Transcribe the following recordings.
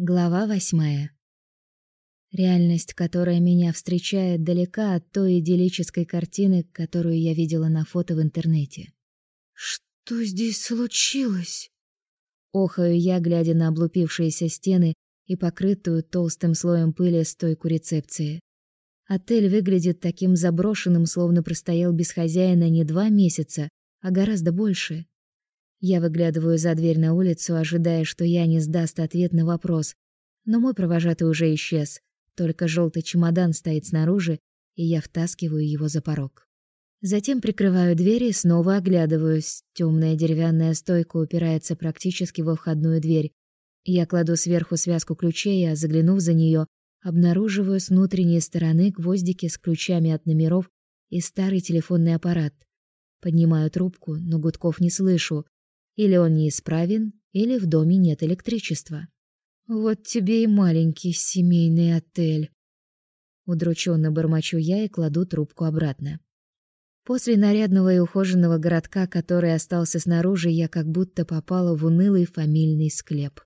Глава восьмая. Реальность, которая меня встречает, далека от той идиллической картины, которую я видела на фото в интернете. Что здесь случилось? Охаю я, глядя на облупившиеся стены и покрытую толстым слоем пыли стойку рецепции. Отель выглядит таким заброшенным, словно простоял без хозяина не два месяца, а гораздо больше. Я выглядываю за дверь на улицу, ожидая, что я не сдаст ответ на вопрос. Но мой провожатый уже исчез. Только желтый чемодан стоит снаружи, и я втаскиваю его за порог. Затем прикрываю дверь и снова оглядываюсь. Темная деревянная стойка упирается практически во входную дверь. Я кладу сверху связку ключей, а заглянув за нее, обнаруживаю с внутренней стороны гвоздики с ключами от номеров и старый телефонный аппарат. Поднимаю трубку, но гудков не слышу. Или он неисправен, или в доме нет электричества. Вот тебе и маленький семейный отель. Удрученно бормочу я и кладу трубку обратно. После нарядного и ухоженного городка, который остался снаружи, я как будто попала в унылый фамильный склеп.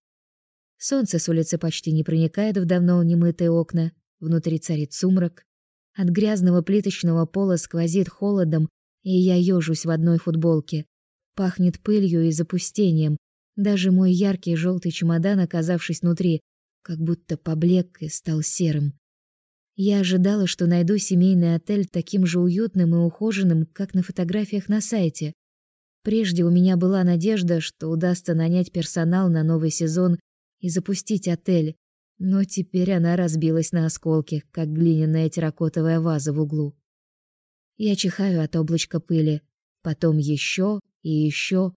Солнце с улицы почти не проникает в давно немытые окна, внутри царит сумрак. От грязного плиточного пола сквозит холодом, и я ёжусь в одной футболке, Пахнет пылью и запустением. Даже мой яркий желтый чемодан, оказавшись внутри, как будто поблек и стал серым. Я ожидала, что найду семейный отель таким же уютным и ухоженным, как на фотографиях на сайте. Прежде у меня была надежда, что удастся нанять персонал на новый сезон и запустить отель, но теперь она разбилась на осколки, как глиняная терракотовая ваза в углу. Я чихаю от облачка пыли, потом еще и еще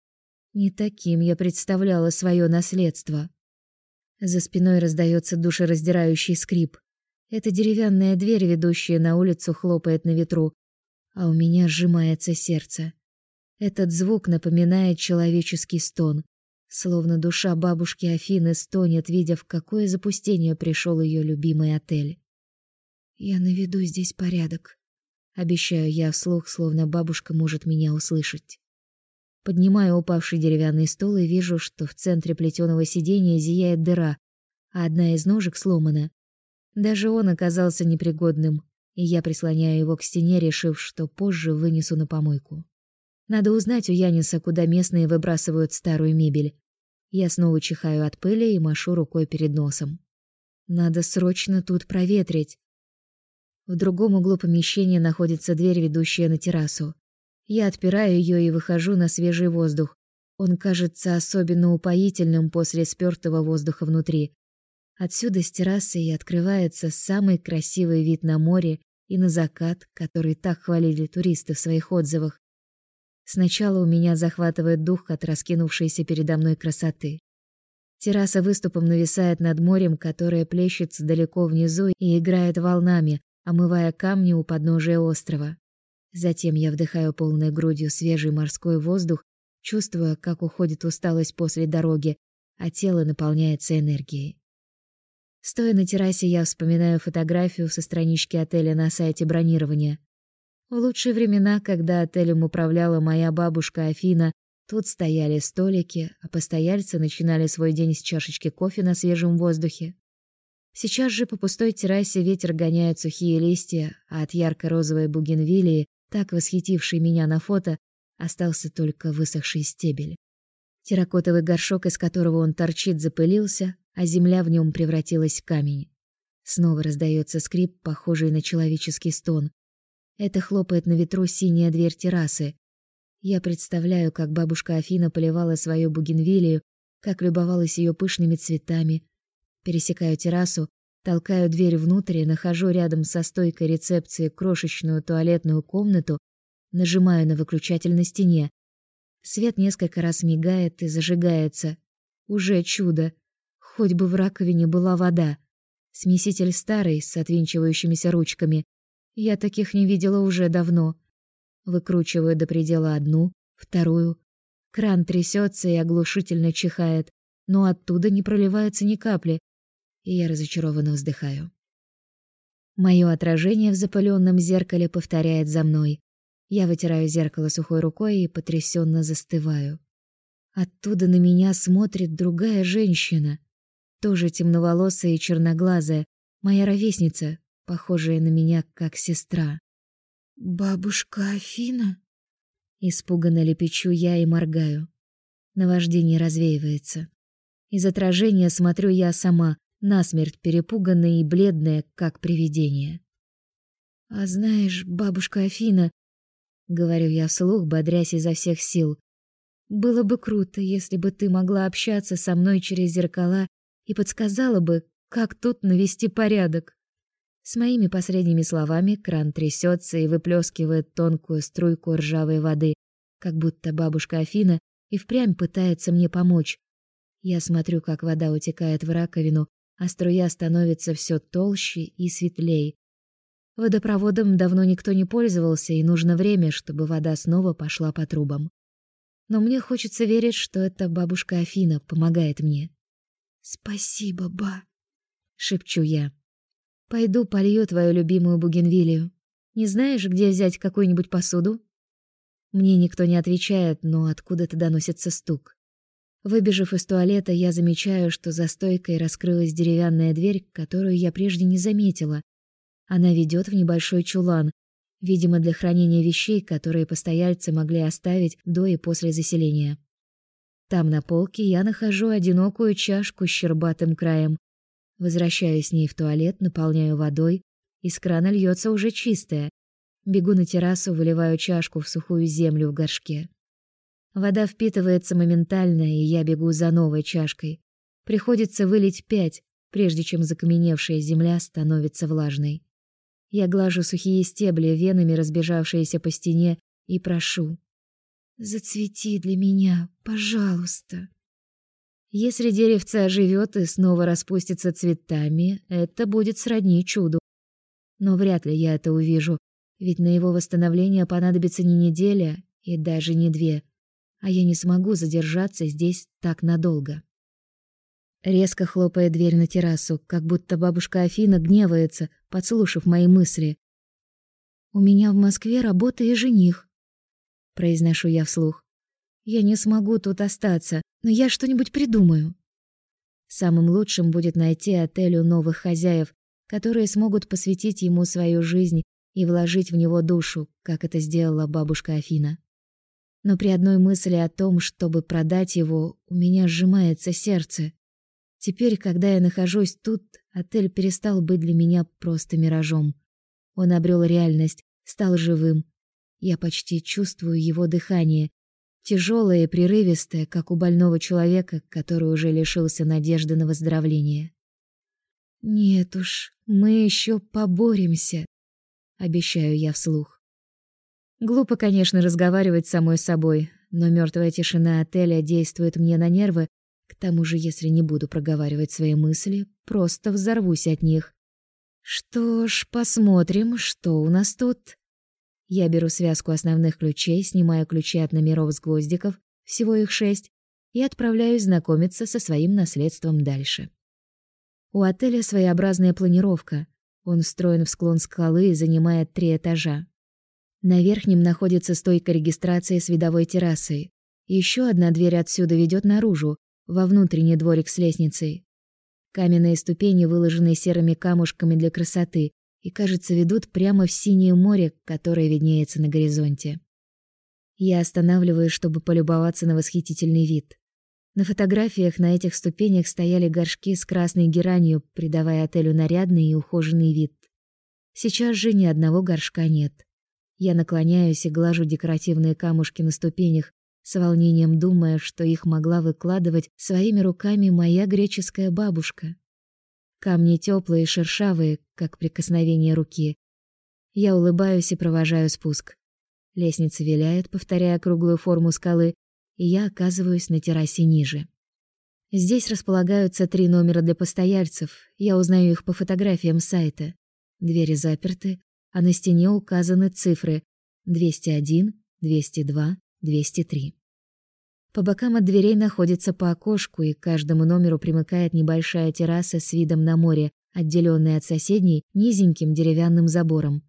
не таким я представляла свое наследство. За спиной раздается душераздирающий скрип. Это деревянная дверь, ведущая на улицу, хлопает на ветру, а у меня сжимается сердце. Этот звук напоминает человеческий стон, словно душа бабушки Афины стонет, видя, в какое запустение пришел ее любимый отель. Я наведу здесь порядок, обещаю я вслух, словно бабушка может меня услышать. Поднимаю упавший деревянный стол и вижу, что в центре плетеного сиденья зияет дыра, а одна из ножек сломана. Даже он оказался непригодным, и я прислоняю его к стене, решив, что позже вынесу на помойку. Надо узнать у Яниса, куда местные выбрасывают старую мебель. Я снова чихаю от пыли и машу рукой перед носом. Надо срочно тут проветрить. В другом углу помещения находится дверь, ведущая на террасу. Я отпираю ее и выхожу на свежий воздух. Он кажется особенно упоительным после спёртого воздуха внутри. Отсюда с террасы и открывается самый красивый вид на море и на закат, который так хвалили туристы в своих отзывах. Сначала у меня захватывает дух от раскинувшейся передо мной красоты. Терраса выступом нависает над морем, которое плещется далеко внизу и играет волнами, омывая камни у подножия острова. Затем я вдыхаю полной грудью свежий морской воздух, чувствуя, как уходит усталость после дороги, а тело наполняется энергией. Стоя на террасе, я вспоминаю фотографию со странички отеля на сайте бронирования. В лучшие времена, когда отелем управляла моя бабушка Афина, тут стояли столики, а постояльцы начинали свой день с чашечки кофе на свежем воздухе. Сейчас же по пустой террасе ветер гоняет сухие листья, а от ярко-розовой бугенвиллии так восхитивший меня на фото, остался только высохший стебель. Терракотовый горшок, из которого он торчит, запылился, а земля в нем превратилась в камень. Снова раздается скрип, похожий на человеческий стон. Это хлопает на ветру синяя дверь террасы. Я представляю, как бабушка Афина поливала свою бугенвиллию, как любовалась ее пышными цветами. Пересекаю террасу Толкаю дверь внутрь и нахожу рядом со стойкой рецепции крошечную туалетную комнату, нажимаю на выключатель на стене. Свет несколько раз мигает и зажигается. Уже чудо. Хоть бы в раковине была вода. Смеситель старый, с отвинчивающимися ручками. Я таких не видела уже давно. Выкручиваю до предела одну, вторую. Кран трясется и оглушительно чихает, но оттуда не проливается ни капли и я разочарованно вздыхаю. Мое отражение в запыленном зеркале повторяет за мной. Я вытираю зеркало сухой рукой и потрясенно застываю. Оттуда на меня смотрит другая женщина, тоже темноволосая и черноглазая, моя ровесница, похожая на меня как сестра. «Бабушка Афина?» Испуганно лепечу я и моргаю. Наваждение развеивается. Из отражения смотрю я сама, насмерть перепуганная и бледная, как привидение. «А знаешь, бабушка Афина...» — говорю я вслух, бодрясь изо всех сил. «Было бы круто, если бы ты могла общаться со мной через зеркала и подсказала бы, как тут навести порядок». С моими последними словами кран трясется и выплескивает тонкую струйку ржавой воды, как будто бабушка Афина и впрямь пытается мне помочь. Я смотрю, как вода утекает в раковину, а струя становится все толще и светлее. Водопроводом давно никто не пользовался, и нужно время, чтобы вода снова пошла по трубам. Но мне хочется верить, что эта бабушка Афина помогает мне. «Спасибо, ба», — шепчу я. Пойду полью твою любимую бугенвилию. Не знаешь, где взять какую-нибудь посуду? Мне никто не отвечает, но откуда-то доносится стук. Выбежав из туалета, я замечаю, что за стойкой раскрылась деревянная дверь, которую я прежде не заметила. Она ведет в небольшой чулан, видимо, для хранения вещей, которые постояльцы могли оставить до и после заселения. Там на полке я нахожу одинокую чашку с щербатым краем, Возвращаюсь с ней в туалет, наполняю водой, из крана льется уже чистая. Бегу на террасу, выливаю чашку в сухую землю в горшке. Вода впитывается моментально, и я бегу за новой чашкой. Приходится вылить пять, прежде чем закаменевшая земля становится влажной. Я глажу сухие стебли, венами разбежавшиеся по стене, и прошу: "Зацвети для меня, пожалуйста". Если деревце оживет и снова распустится цветами, это будет сродни чуду. Но вряд ли я это увижу, ведь на его восстановление понадобится не неделя и даже не две, а я не смогу задержаться здесь так надолго. Резко хлопает дверь на террасу, как будто бабушка Афина гневается, подслушав мои мысли. «У меня в Москве работа и жених», — произношу я вслух. «Я не смогу тут остаться, но я что-нибудь придумаю. Самым лучшим будет найти отелю новых хозяев, которые смогут посвятить ему свою жизнь и вложить в него душу, как это сделала бабушка Афина. Но при одной мысли о том, чтобы продать его, у меня сжимается сердце. Теперь, когда я нахожусь тут, отель перестал быть для меня просто миражом. Он обрел реальность, стал живым. Я почти чувствую его дыхание, тяжелое и прерывистое, как у больного человека, который уже лишился надежды на выздоровление. Нет уж, мы еще поборемся, обещаю я вслух. Глупо, конечно, разговаривать с самой собой, но мертвая тишина отеля действует мне на нервы. К тому же, если не буду проговаривать свои мысли, просто взорвусь от них. Что ж, посмотрим, что у нас тут. Я беру связку основных ключей, снимаю ключи от номеров с гвоздиков, всего их шесть, и отправляюсь знакомиться со своим наследством дальше. У отеля своеобразная планировка. Он встроен в склон скалы и занимает три этажа. На верхнем находится стойка регистрации с видовой террасой. Еще одна дверь отсюда ведет наружу, во внутренний дворик с лестницей. Каменные ступени выложены серыми камушками для красоты, и, кажется, ведут прямо в синее море, которое виднеется на горизонте. Я останавливаюсь, чтобы полюбоваться на восхитительный вид. На фотографиях на этих ступенях стояли горшки с красной геранью, придавая отелю нарядный и ухоженный вид. Сейчас же ни одного горшка нет. Я наклоняюсь и глажу декоративные камушки на ступенях, с волнением думая, что их могла выкладывать своими руками моя греческая бабушка. Камни теплые и шершавые, как прикосновение руки. Я улыбаюсь и провожаю спуск. Лестница виляет, повторяя круглую форму скалы, и я оказываюсь на террасе ниже. Здесь располагаются три номера для постояльцев. Я узнаю их по фотографиям сайта. Двери заперты, а на стене указаны цифры 201, 202, 203. По бокам от дверей находится по окошку, и к каждому номеру примыкает небольшая терраса с видом на море, отделенная от соседней низеньким деревянным забором.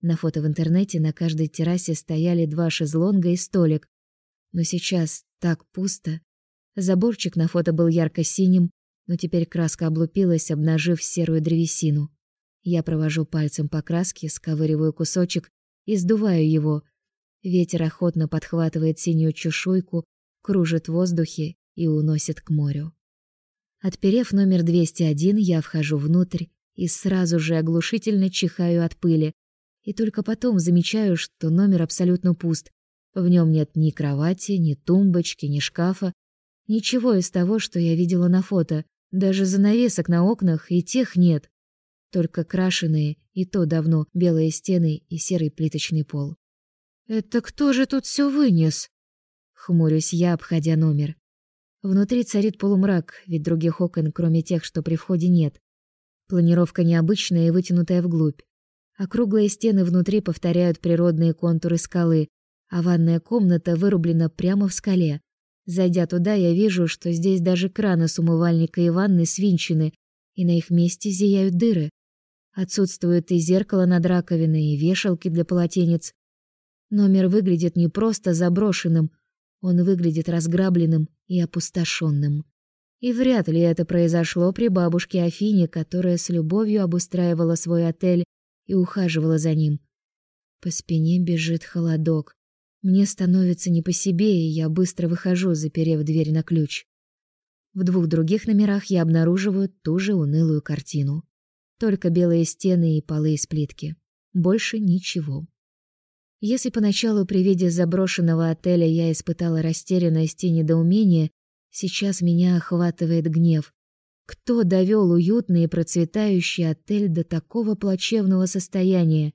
На фото в интернете на каждой террасе стояли два шезлонга и столик. Но сейчас так пусто. Заборчик на фото был ярко-синим, но теперь краска облупилась, обнажив серую древесину. Я провожу пальцем по краске, сковыриваю кусочек и сдуваю его. Ветер охотно подхватывает синюю чешуйку, кружит в воздухе и уносит к морю. Отперев номер 201, я вхожу внутрь и сразу же оглушительно чихаю от пыли. И только потом замечаю, что номер абсолютно пуст. В нем нет ни кровати, ни тумбочки, ни шкафа, ничего из того, что я видела на фото. Даже занавесок на окнах и тех нет. Только крашеные, и то давно, белые стены и серый плиточный пол. «Это кто же тут все вынес?» Хмурюсь я, обходя номер. Внутри царит полумрак, ведь других окон, кроме тех, что при входе, нет. Планировка необычная и вытянутая вглубь. Округлые стены внутри повторяют природные контуры скалы, а ванная комната вырублена прямо в скале. Зайдя туда, я вижу, что здесь даже краны с умывальника и ванны свинчены, и на их месте зияют дыры. Отсутствует и зеркало над раковиной, и вешалки для полотенец. Номер выглядит не просто заброшенным, он выглядит разграбленным и опустошенным. И вряд ли это произошло при бабушке Афине, которая с любовью обустраивала свой отель и ухаживала за ним. По спине бежит холодок. Мне становится не по себе, и я быстро выхожу, заперев дверь на ключ. В двух других номерах я обнаруживаю ту же унылую картину. Только белые стены и полы из плитки. Больше ничего. Если поначалу при виде заброшенного отеля я испытала растерянность и недоумение, Сейчас меня охватывает гнев. Кто довел уютный и процветающий отель до такого плачевного состояния?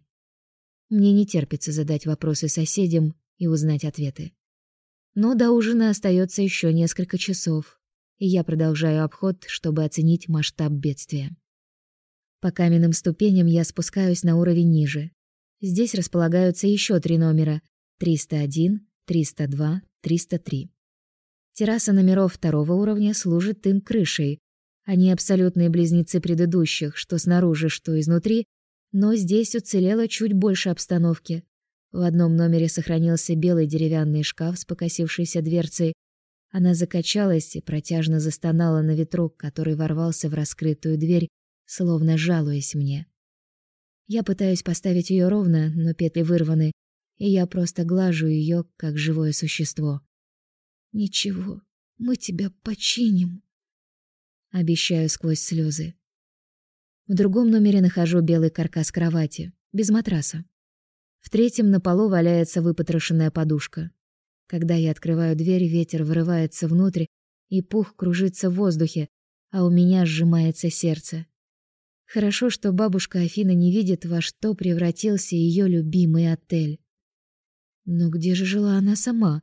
Мне не терпится задать вопросы соседям и узнать ответы. Но до ужина остается еще несколько часов, и я продолжаю обход, чтобы оценить масштаб бедствия. По каменным ступеням я спускаюсь на уровень ниже. Здесь располагаются еще три номера: 301, 302, 303. Терраса номеров второго уровня служит им крышей. Они абсолютные близнецы предыдущих, что снаружи, что изнутри, но здесь уцелело чуть больше обстановки. В одном номере сохранился белый деревянный шкаф с покосившейся дверцей. Она закачалась и протяжно застонала на ветру, который ворвался в раскрытую дверь, словно жалуясь мне. Я пытаюсь поставить ее ровно, но петли вырваны, и я просто глажу ее, как живое существо. Ничего, мы тебя починим, обещаю сквозь слезы. В другом номере нахожу белый каркас кровати, без матраса. В третьем на полу валяется выпотрошенная подушка. Когда я открываю дверь, ветер вырывается внутрь, и пух кружится в воздухе, а у меня сжимается сердце. Хорошо, что бабушка Афина не видит, во что превратился ее любимый отель. Но где же жила она сама?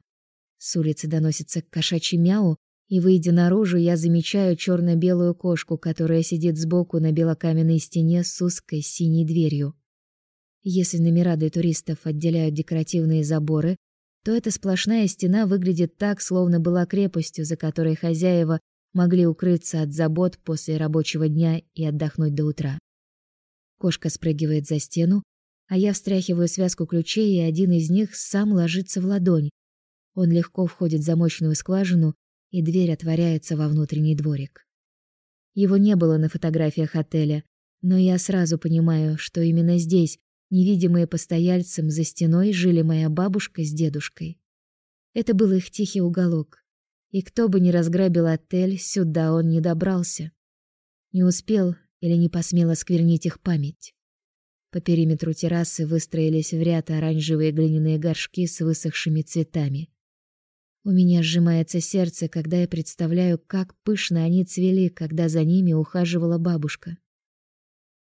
С улицы доносится кошачий мяу, и, выйдя наружу, я замечаю черно белую кошку, которая сидит сбоку на белокаменной стене с узкой синей дверью. Если номера для туристов отделяют декоративные заборы, то эта сплошная стена выглядит так, словно была крепостью, за которой хозяева могли укрыться от забот после рабочего дня и отдохнуть до утра. Кошка спрыгивает за стену, а я встряхиваю связку ключей, и один из них сам ложится в ладонь. Он легко входит в замочную скважину, и дверь отворяется во внутренний дворик. Его не было на фотографиях отеля, но я сразу понимаю, что именно здесь, невидимые постояльцам за стеной, жили моя бабушка с дедушкой. Это был их тихий уголок. И кто бы ни разграбил отель, сюда он не добрался. Не успел или не посмел осквернить их память. По периметру террасы выстроились в ряд оранжевые глиняные горшки с высохшими цветами. У меня сжимается сердце, когда я представляю, как пышно они цвели, когда за ними ухаживала бабушка.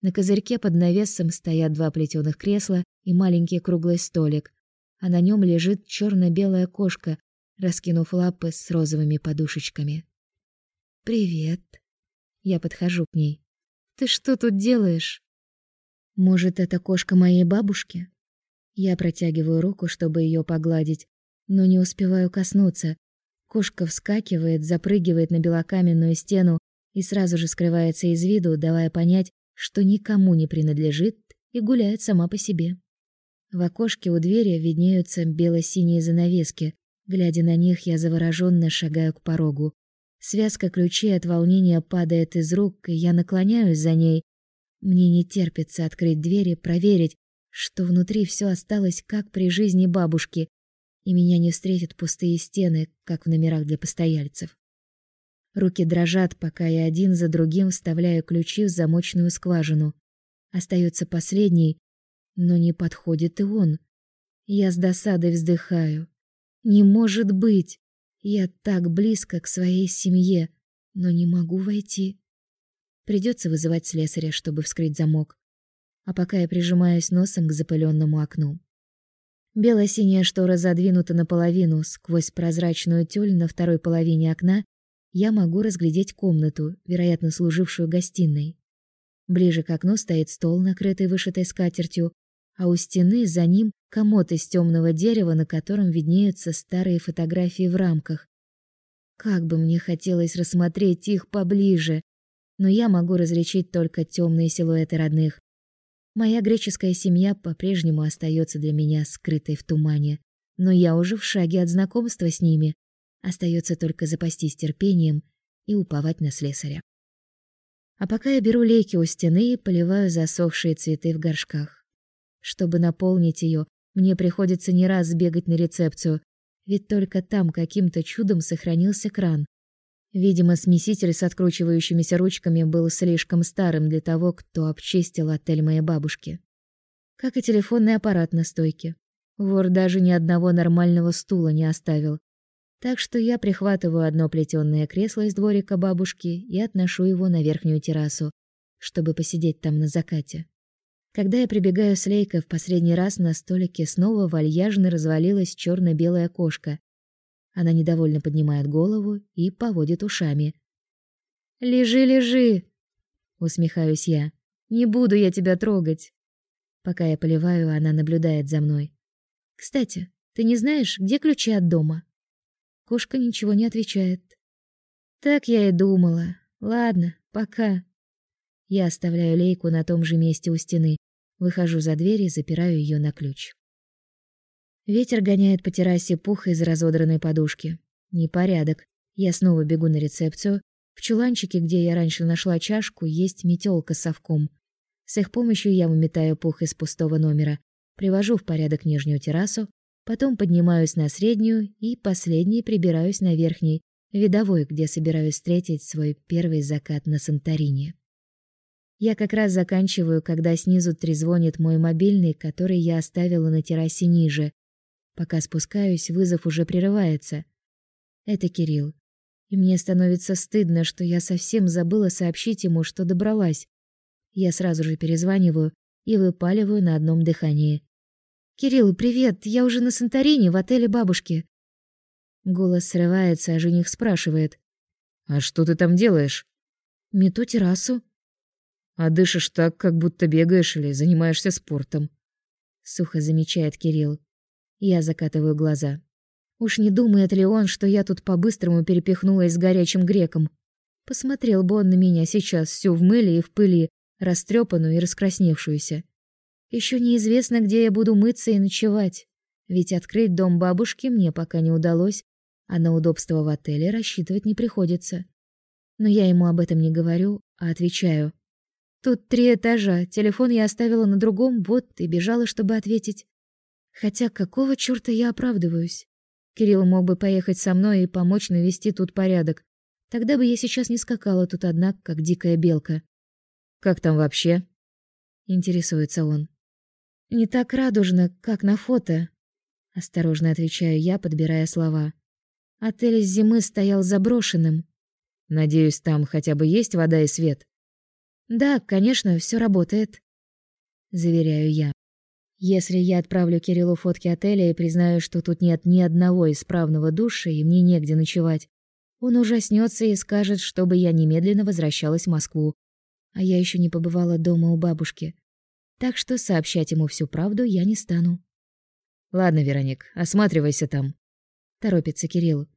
На козырьке под навесом стоят два плетеных кресла и маленький круглый столик, а на нем лежит черно белая кошка, раскинув лапы с розовыми подушечками. Привет. Я подхожу к ней. Ты что тут делаешь? Может, это кошка моей бабушки? Я протягиваю руку, чтобы ее погладить, но не успеваю коснуться. Кошка вскакивает, запрыгивает на белокаменную стену и сразу же скрывается из виду, давая понять, что никому не принадлежит и гуляет сама по себе. В окошке у двери виднеются бело-синие занавески. Глядя на них, я завороженно шагаю к порогу. Связка ключей от волнения падает из рук, и я наклоняюсь за ней. Мне не терпится открыть дверь и проверить, что внутри все осталось как при жизни бабушки, и меня не встретят пустые стены, как в номерах для постояльцев. Руки дрожат, пока я один за другим вставляю ключи в замочную скважину. Остается последний, но не подходит и он. Я с досадой вздыхаю. Не может быть! Я так близко к своей семье, но не могу войти. Придется вызывать слесаря, чтобы вскрыть замок. А пока я прижимаюсь носом к запыленному окну. Бело-синяя штора задвинута наполовину, сквозь прозрачную тюль на второй половине окна я могу разглядеть комнату, вероятно, служившую гостиной. Ближе к окну стоит стол, накрытый вышитой скатертью, а у стены за ним комод из темного дерева, на котором виднеются старые фотографии в рамках. Как бы мне хотелось рассмотреть их поближе, но я могу различить только темные силуэты родных. Моя греческая семья по-прежнему остается для меня скрытой в тумане, но я уже в шаге от знакомства с ними. Остается только запастись терпением и уповать на слесаря. А пока я беру лейки у стены и поливаю засохшие цветы в горшках. Чтобы наполнить ее, мне приходится не раз бегать на рецепцию, ведь только там каким-то чудом сохранился кран. Видимо, смеситель с откручивающимися ручками был слишком старым для того, кто обчистил отель моей бабушки. Как и телефонный аппарат на стойке. Вор даже ни одного нормального стула не оставил. Так что я прихватываю одно плетёное кресло из дворика бабушки и отношу его на верхнюю террасу, чтобы посидеть там на закате. Когда я прибегаю с Лейкой в последний раз, на столике снова вальяжно развалилась черно белая кошка. Она недовольно поднимает голову и поводит ушами. «Лежи, лежи!» — усмехаюсь я. «Не буду я тебя трогать!» Пока я поливаю, она наблюдает за мной. «Кстати, ты не знаешь, где ключи от дома?» Кошка ничего не отвечает. «Так я и думала. Ладно, пока». Я оставляю лейку на том же месте у стены, Выхожу за дверь и запираю ее на ключ. Ветер гоняет по террасе пух из разодранной подушки. Непорядок. Я снова бегу на рецепцию. В чуланчике, где я раньше нашла чашку, есть метелка с совком. С их помощью я выметаю пух из пустого номера, привожу в порядок нижнюю террасу, потом поднимаюсь на среднюю и последней прибираюсь на верхней, видовой, где собираюсь встретить свой первый закат на Санторини. Я как раз заканчиваю, когда снизу трезвонит мой мобильный, который я оставила на террасе ниже. Пока спускаюсь, вызов уже прерывается. Это Кирилл. И мне становится стыдно, что я совсем забыла сообщить ему, что добралась. Я сразу же перезваниваю и выпаливаю на одном дыхании. «Кирилл, привет! Я уже на Санторини, в отеле бабушки». Голос срывается, а жених спрашивает. «А что ты там делаешь?» «Мету террасу». А дышишь так, как будто бегаешь или занимаешься спортом. Сухо замечает Кирилл. Я закатываю глаза. Уж не думает ли он, что я тут по-быстрому перепихнулась с горячим греком? Посмотрел бы он на меня сейчас всю в мыле и в пыли, растрепанную и раскрасневшуюся. Еще неизвестно, где я буду мыться и ночевать. Ведь открыть дом бабушки мне пока не удалось, а на удобство в отеле рассчитывать не приходится. Но я ему об этом не говорю, а отвечаю. Тут три этажа, телефон я оставила на другом, вот и бежала, чтобы ответить. Хотя какого чёрта я оправдываюсь? Кирилл мог бы поехать со мной и помочь навести тут порядок. Тогда бы я сейчас не скакала тут одна, как дикая белка. Как там вообще? интересуется он. Не так радужно, как на фото, осторожно отвечаю я, подбирая слова. Отель с зимы стоял заброшенным. Надеюсь, там хотя бы есть вода и свет. Да, конечно, все работает, заверяю я. Если я отправлю Кириллу фотки отеля и признаю, что тут нет ни одного исправного душа и мне негде ночевать, он ужаснется и скажет, чтобы я немедленно возвращалась в Москву. А я еще не побывала дома у бабушки. Так что сообщать ему всю правду я не стану. Ладно, Вероник, осматривайся там, торопится Кирилл.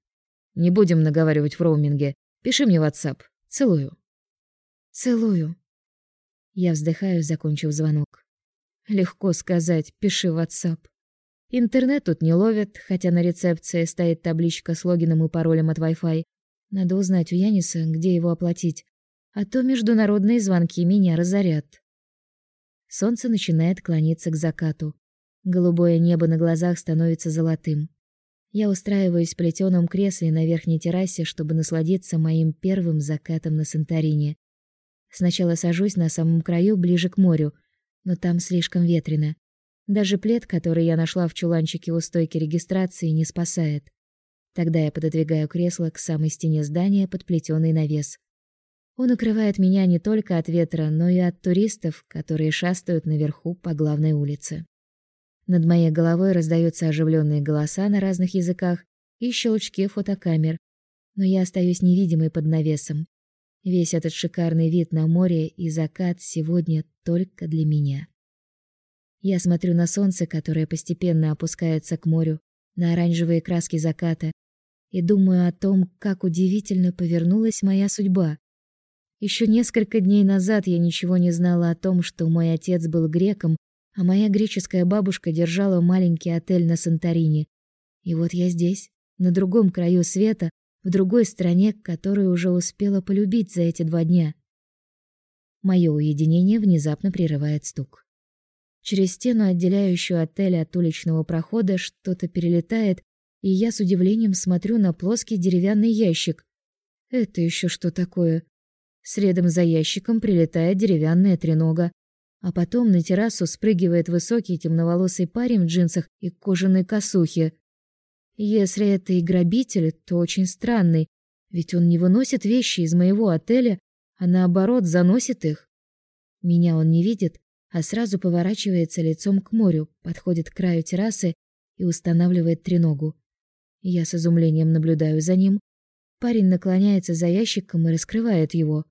Не будем наговаривать в роуминге. Пиши мне в WhatsApp. Целую. Целую. Я вздыхаю, закончив звонок. Легко сказать, пиши в WhatsApp. Интернет тут не ловят, хотя на рецепции стоит табличка с логином и паролем от Wi-Fi. Надо узнать у Яниса, где его оплатить, а то международные звонки меня разорят. Солнце начинает клониться к закату. Голубое небо на глазах становится золотым. Я устраиваюсь в плетеном кресле на верхней террасе, чтобы насладиться моим первым закатом на Санторини. Сначала сажусь на самом краю, ближе к морю, но там слишком ветрено. Даже плед, который я нашла в чуланчике у стойки регистрации, не спасает. Тогда я пододвигаю кресло к самой стене здания под плетеный навес. Он укрывает меня не только от ветра, но и от туристов, которые шастают наверху по главной улице. Над моей головой раздаются оживленные голоса на разных языках и щелчки фотокамер, но я остаюсь невидимой под навесом. Весь этот шикарный вид на море и закат сегодня только для меня. Я смотрю на солнце, которое постепенно опускается к морю, на оранжевые краски заката и думаю о том, как удивительно повернулась моя судьба. Еще несколько дней назад я ничего не знала о том, что мой отец был греком, а моя греческая бабушка держала маленький отель на Санторини. И вот я здесь, на другом краю света, в другой стране, которую уже успела полюбить за эти два дня. Мое уединение внезапно прерывает стук. Через стену, отделяющую отель от уличного прохода, что-то перелетает, и я с удивлением смотрю на плоский деревянный ящик. Это еще что такое? Средом за ящиком прилетает деревянная тренога, а потом на террасу спрыгивает высокий темноволосый парень в джинсах и кожаной косухе. Если это и грабитель, то очень странный, ведь он не выносит вещи из моего отеля, а наоборот заносит их. Меня он не видит, а сразу поворачивается лицом к морю, подходит к краю террасы и устанавливает треногу. Я с изумлением наблюдаю за ним. Парень наклоняется за ящиком и раскрывает его.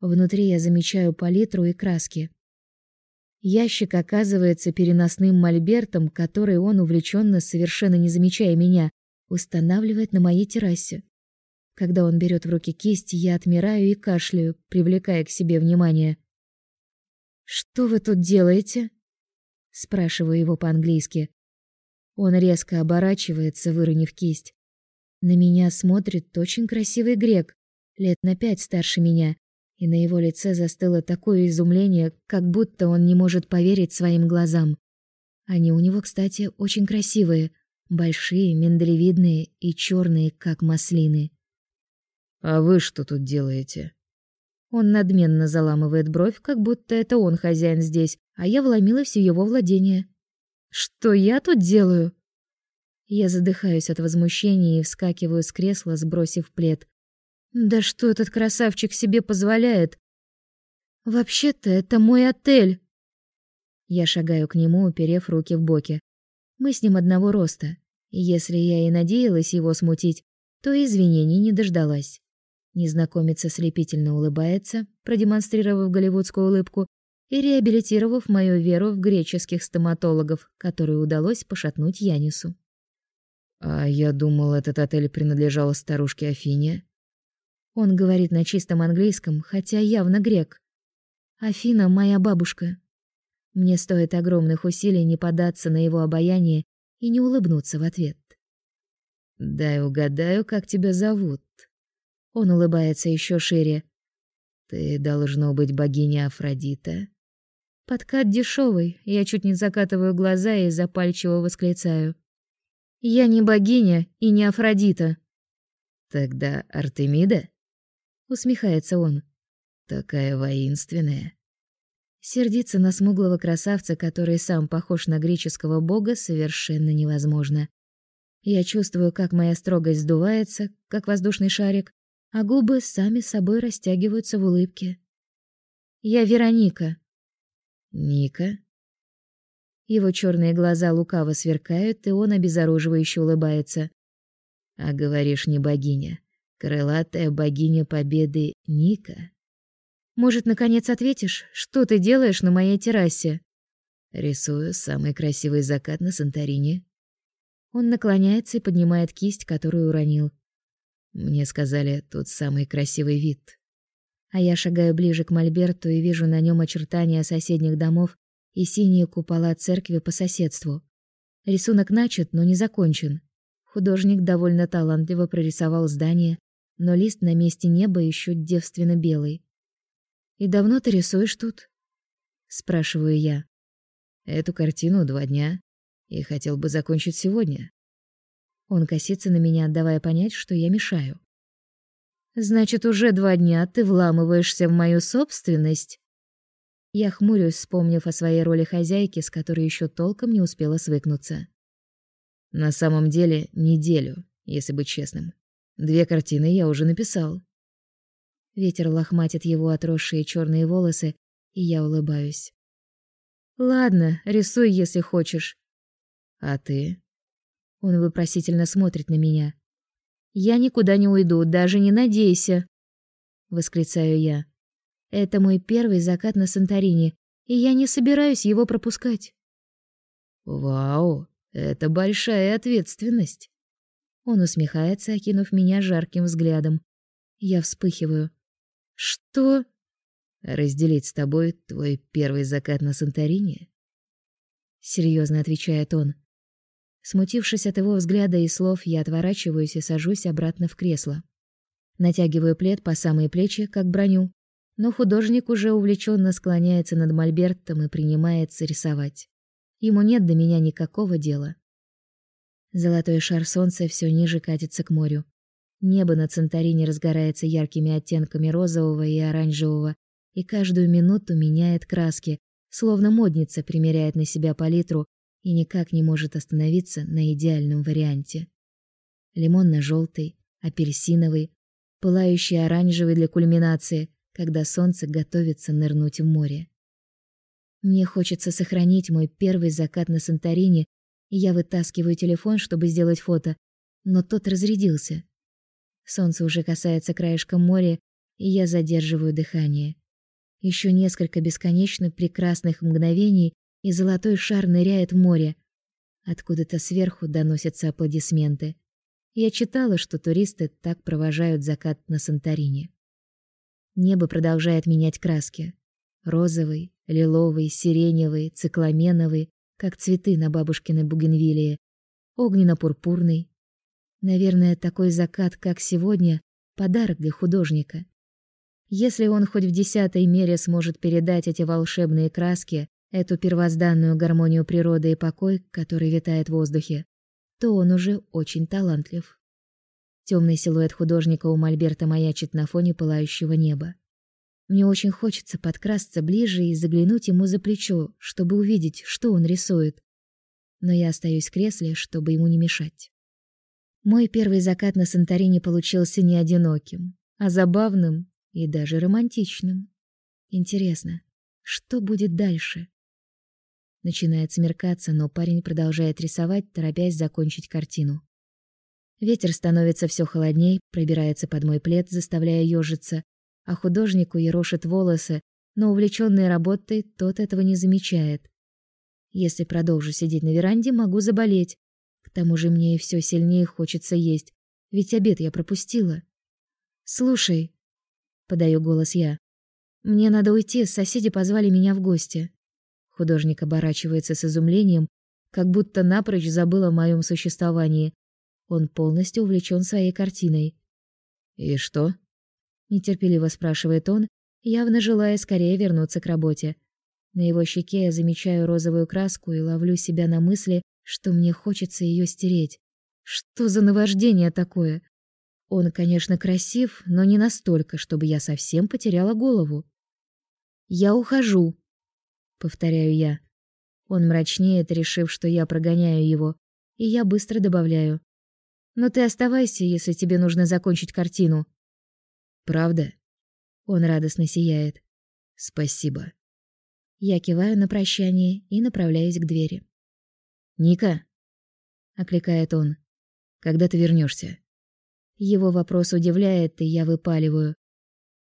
Внутри я замечаю палитру и краски. Ящик оказывается переносным мольбертом, который он увлеченно, совершенно не замечая меня, устанавливает на моей террасе. Когда он берет в руки кисть, я отмираю и кашляю, привлекая к себе внимание. Что вы тут делаете? спрашиваю его по-английски. Он резко оборачивается, выронив кисть. На меня смотрит очень красивый грек, лет на пять старше меня, и на его лице застыло такое изумление, как будто он не может поверить своим глазам. Они у него, кстати, очень красивые, большие, миндалевидные и черные, как маслины. А вы что тут делаете? Он надменно заламывает бровь, как будто это он хозяин здесь, а я вломилась в его владение. Что я тут делаю? Я задыхаюсь от возмущения и вскакиваю с кресла, сбросив плед. Да что этот красавчик себе позволяет? Вообще-то это мой отель. Я шагаю к нему, уперев руки в боки. Мы с ним одного роста, и если я и надеялась его смутить, то извинений не дождалась. Незнакомец ослепительно улыбается, продемонстрировав голливудскую улыбку и реабилитировав мою веру в греческих стоматологов, которую удалось пошатнуть Янису. А я думал, этот отель принадлежал старушке Афине. Он говорит на чистом английском, хотя явно грек. Афина моя бабушка. Мне стоит огромных усилий не поддаться на его обаяние и не улыбнуться в ответ. Дай угадаю, как тебя зовут. Он улыбается еще шире. Ты должно быть богиня Афродита. Подкат дешевый, я чуть не закатываю глаза и запальчиво восклицаю: "Я не богиня и не Афродита". Тогда Артемида? Усмехается он. Такая воинственная. Сердиться на смуглого красавца, который сам похож на греческого бога, совершенно невозможно. Я чувствую, как моя строгость сдувается, как воздушный шарик, а губы сами собой растягиваются в улыбке. Я Вероника. Ника. Его черные глаза лукаво сверкают, и он обезоруживающе улыбается. А говоришь, не богиня, крылатая богиня победы Ника. Может, наконец ответишь, что ты делаешь на моей террасе? Рисую самый красивый закат на Санторини. Он наклоняется и поднимает кисть, которую уронил. Мне сказали, тут самый красивый вид. А я шагаю ближе к мольберту и вижу на нем очертания соседних домов и синие купола церкви по соседству. Рисунок начат, но не закончен. Художник довольно талантливо прорисовал здание, но лист на месте неба еще девственно белый. «И давно ты рисуешь тут?» — спрашиваю я. «Эту картину два дня, и хотел бы закончить сегодня». Он косится на меня, давая понять, что я мешаю. «Значит, уже два дня ты вламываешься в мою собственность?» Я хмурюсь, вспомнив о своей роли хозяйки, с которой еще толком не успела свыкнуться. На самом деле, неделю, если быть честным. Две картины я уже написал. Ветер лохматит его отросшие черные волосы, и я улыбаюсь. Ладно, рисуй, если хочешь. А ты? Он вопросительно смотрит на меня. Я никуда не уйду, даже не надейся, восклицаю я. Это мой первый закат на Санторини, и я не собираюсь его пропускать. Вау, это большая ответственность. Он усмехается, окинув меня жарким взглядом. Я вспыхиваю. Что? Разделить с тобой твой первый закат на Санторини? Серьезно отвечает он. Смутившись от его взгляда и слов, я отворачиваюсь и сажусь обратно в кресло. Натягиваю плед по самые плечи, как броню, но художник уже увлеченно склоняется над мольбертом и принимается рисовать. Ему нет до меня никакого дела. Золотой шар солнца все ниже катится к морю. Небо над Санторини разгорается яркими оттенками розового и оранжевого, и каждую минуту меняет краски, словно модница примеряет на себя палитру и никак не может остановиться на идеальном варианте. лимонно желтый апельсиновый, пылающий оранжевый для кульминации, когда солнце готовится нырнуть в море. Мне хочется сохранить мой первый закат на Санторини, я вытаскиваю телефон, чтобы сделать фото, но тот разрядился. Солнце уже касается краешка моря, и я задерживаю дыхание. Еще несколько бесконечно прекрасных мгновений, и золотой шар ныряет в море. Откуда-то сверху доносятся аплодисменты. Я читала, что туристы так провожают закат на Санторини. Небо продолжает менять краски. Розовый, лиловый, сиреневый, цикламеновый, как цветы на бабушкиной бугенвиллии, огненно-пурпурный. Наверное, такой закат, как сегодня, подарок для художника. Если он хоть в десятой мере сможет передать эти волшебные краски, эту первозданную гармонию природы и покой, который витает в воздухе, то он уже очень талантлив. Темный силуэт художника у мольберта маячит на фоне пылающего неба. Мне очень хочется подкрасться ближе и заглянуть ему за плечо, чтобы увидеть, что он рисует. Но я остаюсь в кресле, чтобы ему не мешать. Мой первый закат на Санторини получился не одиноким, а забавным и даже романтичным. Интересно, что будет дальше? Начинает смеркаться, но парень продолжает рисовать, торопясь закончить картину. Ветер становится все холодней, пробирается под мой плед, заставляя ёжиться, а художнику ерошит волосы, но увлечённый работой тот этого не замечает. Если продолжу сидеть на веранде, могу заболеть. К тому же мне и всё сильнее хочется есть, ведь обед я пропустила. Слушай, подаю голос я. Мне надо уйти, соседи позвали меня в гости. Художник оборачивается с изумлением, как будто напрочь забыл о моем существовании. Он полностью увлечен своей картиной. И что? Нетерпеливо спрашивает он, явно желая скорее вернуться к работе. На его щеке я замечаю розовую краску и ловлю себя на мысли, что мне хочется ее стереть. Что за наваждение такое? Он, конечно, красив, но не настолько, чтобы я совсем потеряла голову. Я ухожу, повторяю я. Он мрачнеет, решив, что я прогоняю его, и я быстро добавляю: "Но ты оставайся, если тебе нужно закончить картину". Правда? Он радостно сияет. Спасибо. Я киваю на прощание и направляюсь к двери. Ника, окликает он. Когда ты вернешься? Его вопрос удивляет, и я выпаливаю: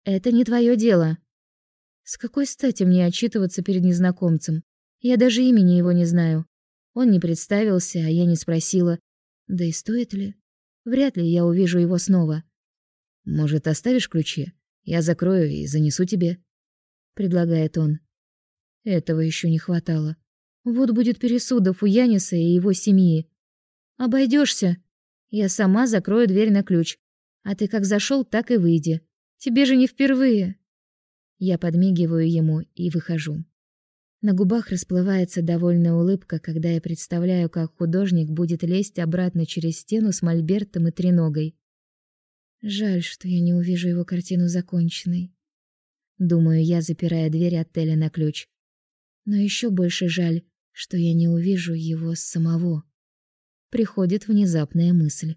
"Это не твое дело". С какой стати мне отчитываться перед незнакомцем? Я даже имени его не знаю. Он не представился, а я не спросила. Да и стоит ли? Вряд ли я увижу его снова. Может, оставишь ключи? Я закрою и занесу тебе, предлагает он. Этого еще не хватало. Вот будет пересудов у Яниса и его семьи. Обойдешься. Я сама закрою дверь на ключ. А ты как зашел, так и выйди. Тебе же не впервые. Я подмигиваю ему и выхожу. На губах расплывается довольная улыбка, когда я представляю, как художник будет лезть обратно через стену с мольбертом и треногой. Жаль, что я не увижу его картину законченной. Думаю я, запирая дверь отеля на ключ. Но еще больше жаль, что я не увижу его самого. Приходит внезапная мысль.